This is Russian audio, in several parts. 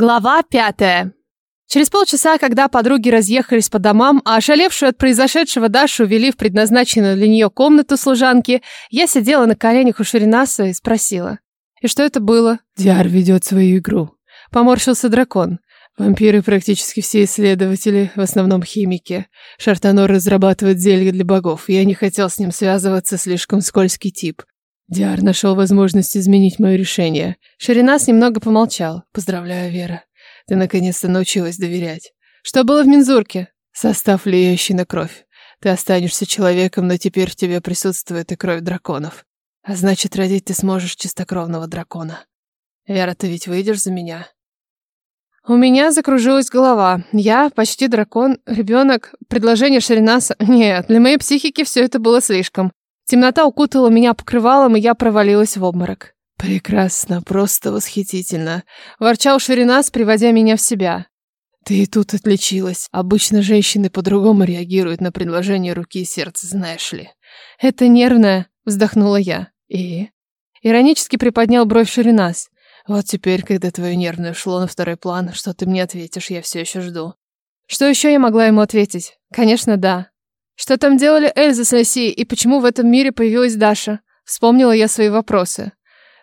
Глава пятая. Через полчаса, когда подруги разъехались по домам, а ошалевшую от произошедшего Дашу вели в предназначенную для нее комнату служанки, я сидела на коленях у Шуринаса и спросила. «И что это было?» «Диар ведет свою игру», — поморщился дракон. «Вампиры практически все исследователи, в основном химики. Шартанор разрабатывает зелья для богов, я не хотел с ним связываться, слишком скользкий тип. Диар нашел возможность изменить мое решение. Ширинас немного помолчал. Поздравляю, Вера. Ты наконец-то научилась доверять. Что было в мензурке? Состав, влияющий на кровь. Ты останешься человеком, но теперь в тебе присутствует и кровь драконов. А значит, родить ты сможешь чистокровного дракона. Вера, ты ведь выйдешь за меня? У меня закружилась голова. Я почти дракон, ребенок, предложение Шаринаса. Нет, для моей психики все это было слишком. Темнота укутала меня покрывалом, и я провалилась в обморок. «Прекрасно, просто восхитительно», — ворчал Ширинас, приводя меня в себя. «Ты и тут отличилась. Обычно женщины по-другому реагируют на предложение руки и сердца, знаешь ли». «Это нервное», — вздохнула я. «И?» Иронически приподнял бровь Ширинас. «Вот теперь, когда твое нервное ушло на второй план, что ты мне ответишь, я все еще жду». Что еще я могла ему ответить? Конечно, да. Что там делали Эльза с Россией и почему в этом мире появилась Даша? Вспомнила я свои вопросы.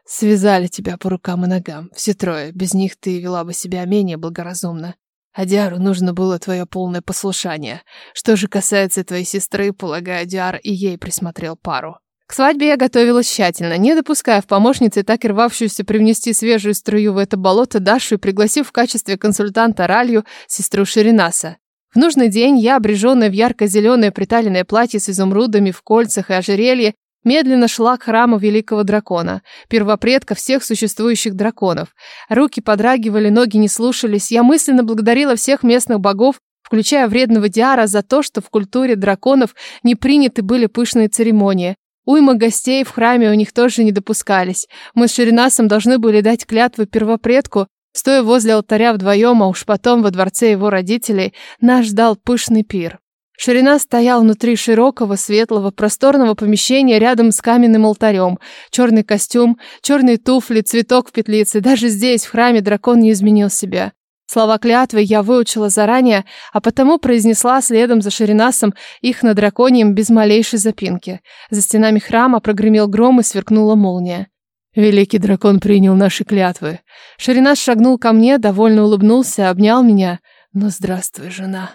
Связали тебя по рукам и ногам. Все трое. Без них ты вела бы себя менее благоразумно. А Диару нужно было твое полное послушание. Что же касается твоей сестры, полагаю, Диар и ей присмотрел пару. К свадьбе я готовилась тщательно, не допуская в помощнице так и рвавшуюся привнести свежую струю в это болото Дашу и пригласив в качестве консультанта Ралью сестру Ширинаса. В нужный день я, обреженная в ярко-зеленое приталенное платье с изумрудами в кольцах и ожерелье, медленно шла к храму великого дракона, первопредка всех существующих драконов. Руки подрагивали, ноги не слушались. Я мысленно благодарила всех местных богов, включая вредного Диара, за то, что в культуре драконов не приняты были пышные церемонии. Уйма гостей в храме у них тоже не допускались. Мы с Ширинасом должны были дать клятву первопредку, Стоя возле алтаря вдвоем, а уж потом во дворце его родителей, нас ждал пышный пир. Ширина стоял внутри широкого, светлого, просторного помещения рядом с каменным алтарем. Черный костюм, черные туфли, цветок в петлице. Даже здесь, в храме, дракон не изменил себя. Слова клятвы я выучила заранее, а потому произнесла следом за Ширинасом их на драконьем без малейшей запинки. За стенами храма прогремел гром и сверкнула молния. Великий дракон принял наши клятвы. Шаринас шагнул ко мне, довольно улыбнулся, обнял меня. Ну, здравствуй, жена.